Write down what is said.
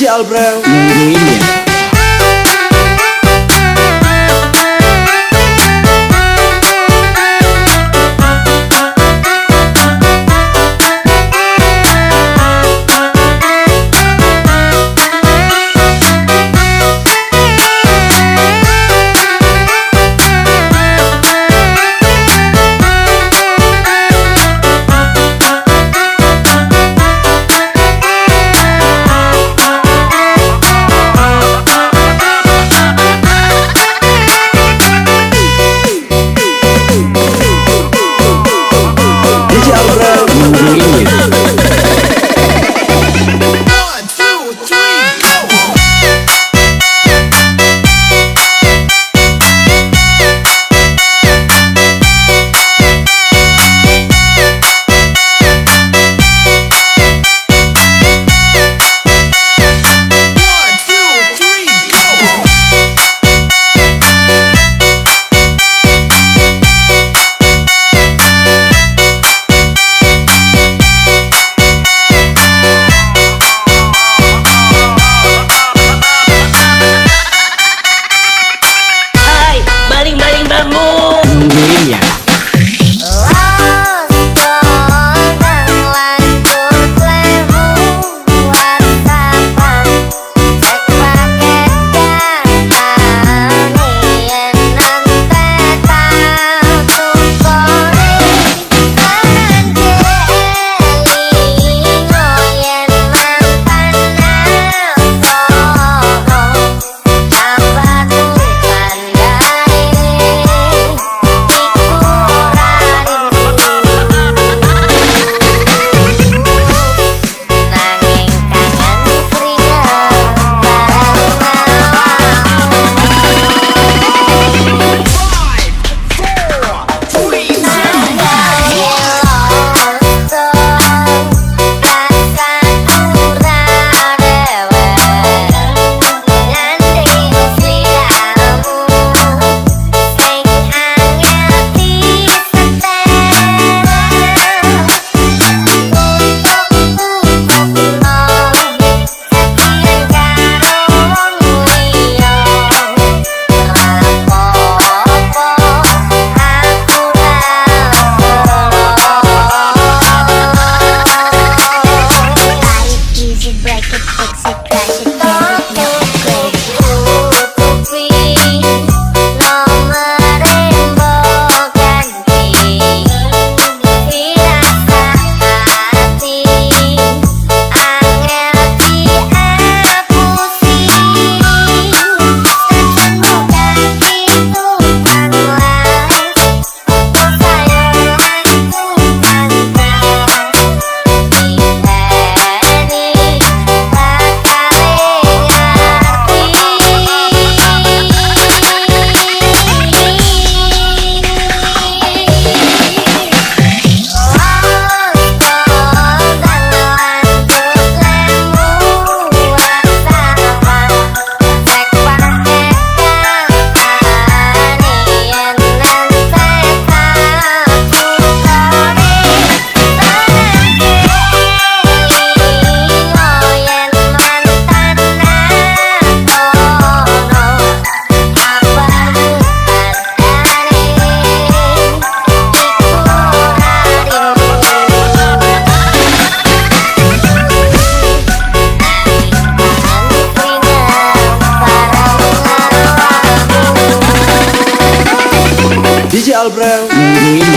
DJ Albrel DJ Albrel. Mm,